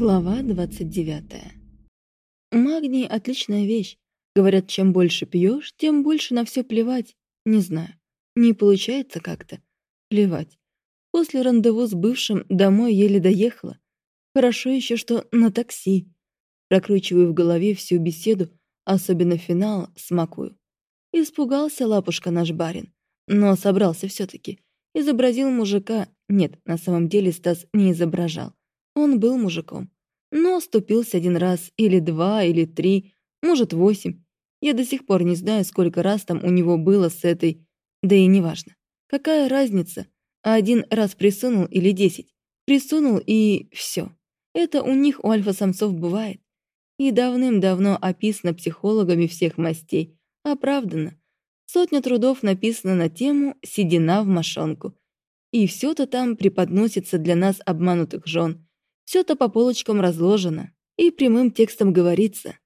Глава 29. Магний — отличная вещь. Говорят, чем больше пьешь, тем больше на все плевать. Не знаю. Не получается как-то. Плевать. После рандеву с бывшим домой еле доехала. Хорошо еще, что на такси. Прокручиваю в голове всю беседу, особенно финал, смакую. Испугался лапушка наш барин, но собрался все таки Изобразил мужика. Нет, на самом деле Стас не изображал. Он был мужиком. Но оступился один раз, или два, или три, может, восемь. Я до сих пор не знаю, сколько раз там у него было с этой... Да и неважно. Какая разница? Один раз присунул или десять? Присунул и все. Это у них, у альфа-самцов, бывает. И давным-давно описано психологами всех мастей. Оправдано. Сотня трудов написано на тему «Седина в мошонку». И все то там преподносится для нас обманутых жен. Все то по полочкам разложено, и прямым текстом говорится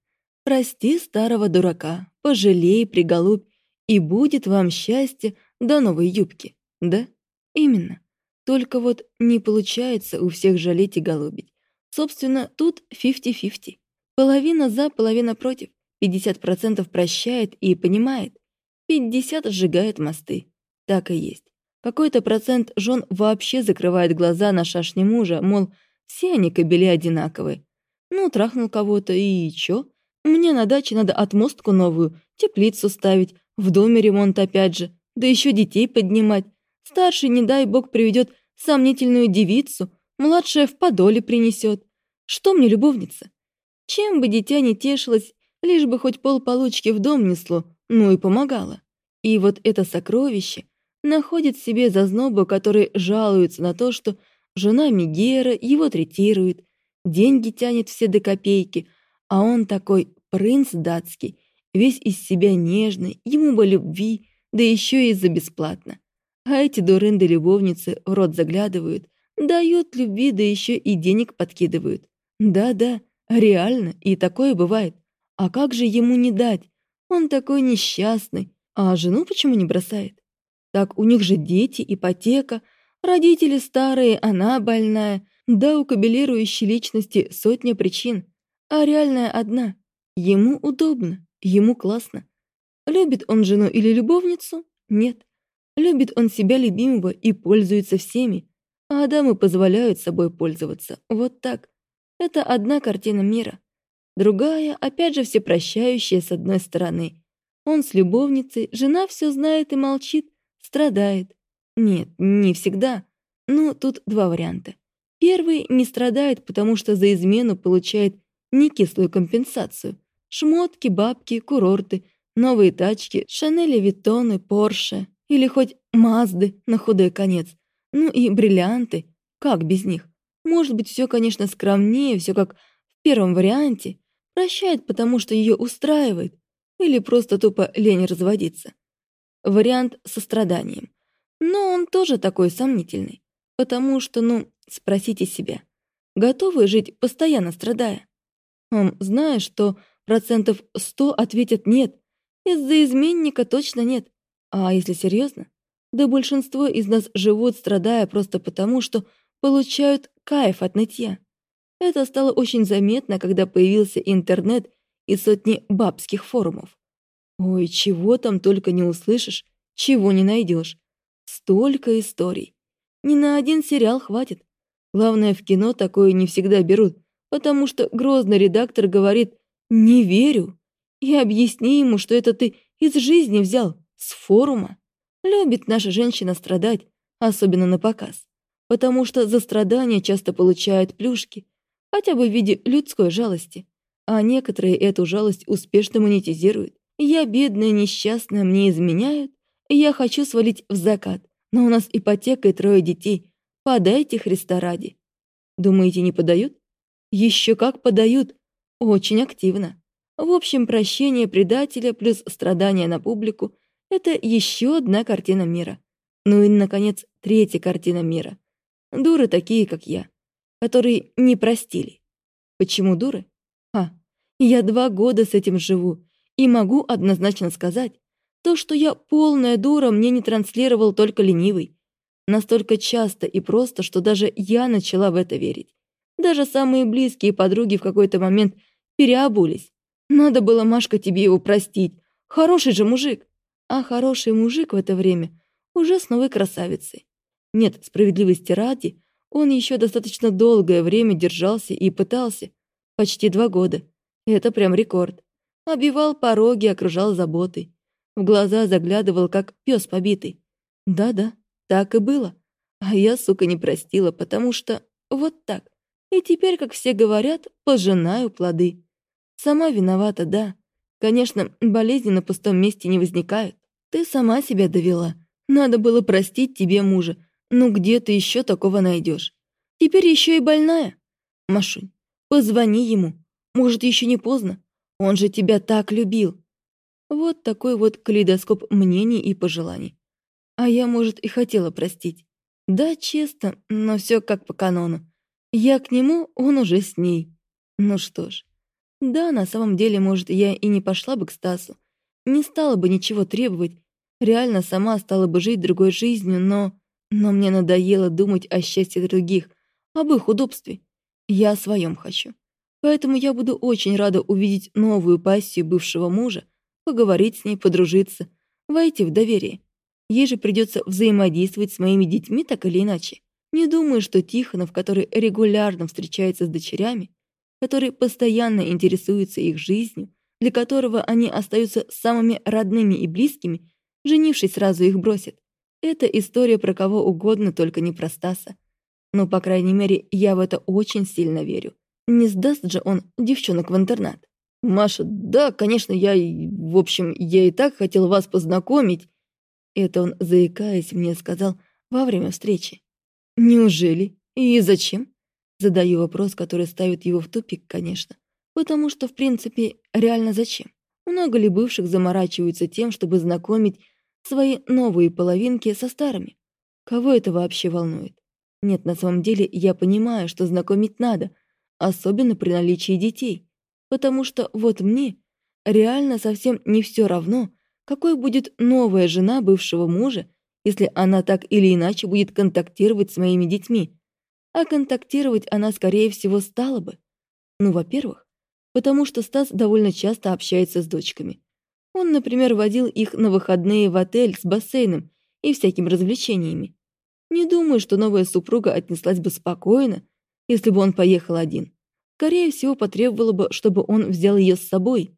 «Прости старого дурака, пожалей, приголубь, и будет вам счастье до новой юбки». Да? Именно. Только вот не получается у всех жалеть и голубить. Собственно, тут 50-50. Половина за, половина против. 50% прощает и понимает. 50 сжигает мосты. Так и есть. Какой-то процент жен вообще закрывает глаза на шашни мужа, мол, все они кобели одинаковые. Ну, трахнул кого-то, и чё? Мне на даче надо отмостку новую, теплицу ставить, в доме ремонт опять же, да еще детей поднимать. Старший, не дай бог, приведет сомнительную девицу, младшая в подоле принесет. Что мне любовница? Чем бы дитя не тешилось, лишь бы хоть пол получки в дом несло, ну и помогало. И вот это сокровище находит в себе зазнобу, который жалуется на то, что Жена Мигера его третирует, деньги тянет все до копейки, а он такой принц датский, весь из себя нежный, ему бы любви, да еще и за бесплатно. А эти дурынды-любовницы в рот заглядывают, дают любви, да еще и денег подкидывают. Да-да, реально, и такое бывает. А как же ему не дать? Он такой несчастный. А жену почему не бросает? Так у них же дети, ипотека, Родители старые, она больная. Да, у кабелирующей личности сотня причин, а реальная одна. Ему удобно, ему классно. Любит он жену или любовницу? Нет. Любит он себя любимого и пользуется всеми. А дамы позволяют собой пользоваться. Вот так. Это одна картина мира. Другая, опять же, всепрощающая с одной стороны. Он с любовницей, жена все знает и молчит, страдает. Нет, не всегда. Ну, тут два варианта. Первый не страдает, потому что за измену получает некислую компенсацию. Шмотки, бабки, курорты, новые тачки, Шанели, Виттоны, Порше или хоть Мазды на худой конец. Ну и бриллианты. Как без них? Может быть, все, конечно, скромнее, все как в первом варианте. Прощает, потому что ее устраивает. Или просто тупо лень разводиться. Вариант со страданием. Но он тоже такой сомнительный. Потому что, ну, спросите себя, готовы жить, постоянно страдая? Он знает, что процентов сто ответят «нет». Из-за изменника точно нет. А если серьезно? Да большинство из нас живут, страдая просто потому, что получают кайф от нытья. Это стало очень заметно, когда появился интернет и сотни бабских форумов. Ой, чего там только не услышишь, чего не найдешь. Столько историй. Ни на один сериал хватит. Главное, в кино такое не всегда берут, потому что грозный редактор говорит «не верю». И объясни ему, что это ты из жизни взял, с форума. Любит наша женщина страдать, особенно на показ. Потому что за страдания часто получают плюшки, хотя бы в виде людской жалости. А некоторые эту жалость успешно монетизируют. Я бедная, несчастная, мне изменяют, я хочу свалить в закат, но у нас ипотека и трое детей. Подайте Христа ради. Думаете, не подают? Еще как подают. Очень активно. В общем, прощение предателя плюс страдания на публику — это еще одна картина мира. Ну и, наконец, третья картина мира. Дуры такие, как я, которые не простили. Почему дуры? А, я два года с этим живу и могу однозначно сказать, то, что я полная дура, мне не транслировал только ленивый. Настолько часто и просто, что даже я начала в это верить. Даже самые близкие подруги в какой-то момент переобулись. Надо было, Машка, тебе его простить. Хороший же мужик. А хороший мужик в это время уже с новой красавицей. Нет, справедливости ради, он еще достаточно долгое время держался и пытался. Почти два года. Это прям рекорд. Обивал пороги, окружал заботой. В глаза заглядывал, как пес побитый. Да-да, так и было. А я, сука, не простила, потому что вот так. И теперь, как все говорят, пожинаю плоды. Сама виновата, да. Конечно, болезни на пустом месте не возникают. Ты сама себя довела. Надо было простить тебе мужа. Ну где ты еще такого найдешь? Теперь еще и больная. Машунь, позвони ему. Может, еще не поздно? Он же тебя так любил. Вот такой вот калейдоскоп мнений и пожеланий. А я, может, и хотела простить. Да, честно, но все как по канону. Я к нему, он уже с ней. Ну что ж. Да, на самом деле, может, я и не пошла бы к Стасу. Не стала бы ничего требовать. Реально сама стала бы жить другой жизнью, но... Но мне надоело думать о счастье других, об их удобстве. Я о своем хочу. Поэтому я буду очень рада увидеть новую пассию бывшего мужа, поговорить с ней, подружиться, войти в доверие. Ей же придется взаимодействовать с моими детьми так или иначе. Не думаю, что Тихонов, который регулярно встречается с дочерями, который постоянно интересуется их жизнью, для которого они остаются самыми родными и близкими, женившись, сразу их бросит. Это история про кого угодно, только не про Стаса. Но, по крайней мере, я в это очень сильно верю. Не сдаст же он девчонок в интернат. «Маша, да, конечно, я... В общем, я и так хотел вас познакомить». Это он, заикаясь, мне сказал во время встречи. Неужели? И зачем? Задаю вопрос, который ставит его в тупик, конечно. Потому что, в принципе, реально зачем? Много ли бывших заморачиваются тем, чтобы знакомить свои новые половинки со старыми? Кого это вообще волнует? Нет, на самом деле я понимаю, что знакомить надо, особенно при наличии детей. Потому что вот мне реально совсем не все равно, какой будет новая жена бывшего мужа если она так или иначе будет контактировать с моими детьми. А контактировать она, скорее всего, стала бы. Ну, во-первых, потому что Стас довольно часто общается с дочками. Он, например, водил их на выходные в отель с бассейном и всякими развлечениями. Не думаю, что новая супруга отнеслась бы спокойно, если бы он поехал один. Скорее всего, потребовала бы, чтобы он взял ее с собой.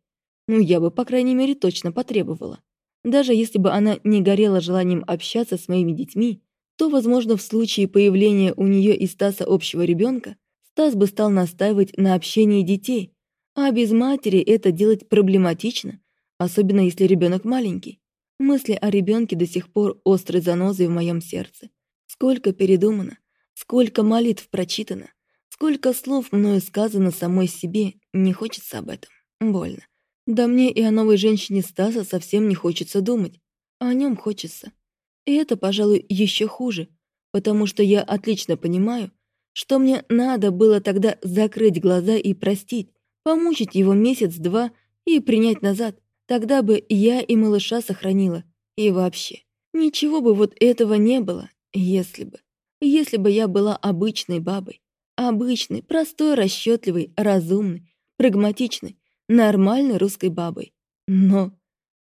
Ну, я бы, по крайней мере, точно потребовала. Даже если бы она не горела желанием общаться с моими детьми, то, возможно, в случае появления у нее и Стаса общего ребенка, Стас бы стал настаивать на общении детей, а без матери это делать проблематично, особенно если ребенок маленький. Мысли о ребенке до сих пор острой занозой в моем сердце. Сколько передумано, сколько молитв прочитано, сколько слов мною сказано самой себе, не хочется об этом. Больно. Да мне и о новой женщине Стаса совсем не хочется думать. А о нем хочется. И это, пожалуй, еще хуже, потому что я отлично понимаю, что мне надо было тогда закрыть глаза и простить, помучить его месяц-два и принять назад. Тогда бы я и малыша сохранила. И вообще, ничего бы вот этого не было, если бы. Если бы я была обычной бабой. Обычной, простой, расчетливой, разумной, прагматичной, нормальной русской бабой. Но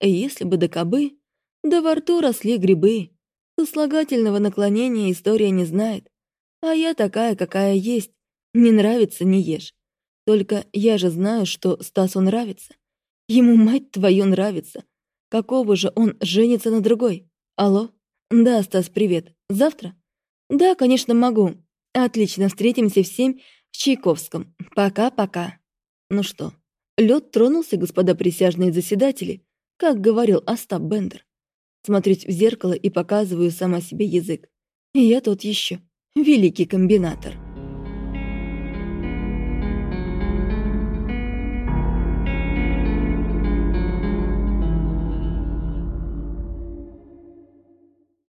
если бы до кобы, да во рту росли грибы, то слагательного наклонения история не знает. А я такая, какая есть. Не нравится — не ешь. Только я же знаю, что Стасу нравится. Ему, мать твою, нравится. Какого же он женится на другой? Алло? Да, Стас, привет. Завтра? Да, конечно, могу. Отлично, встретимся в семь в Чайковском. Пока-пока. Ну что, Лед тронулся, господа присяжные заседатели, как говорил Остап Бендер. Смотреть в зеркало и показываю сама себе язык. Я тот еще великий комбинатор.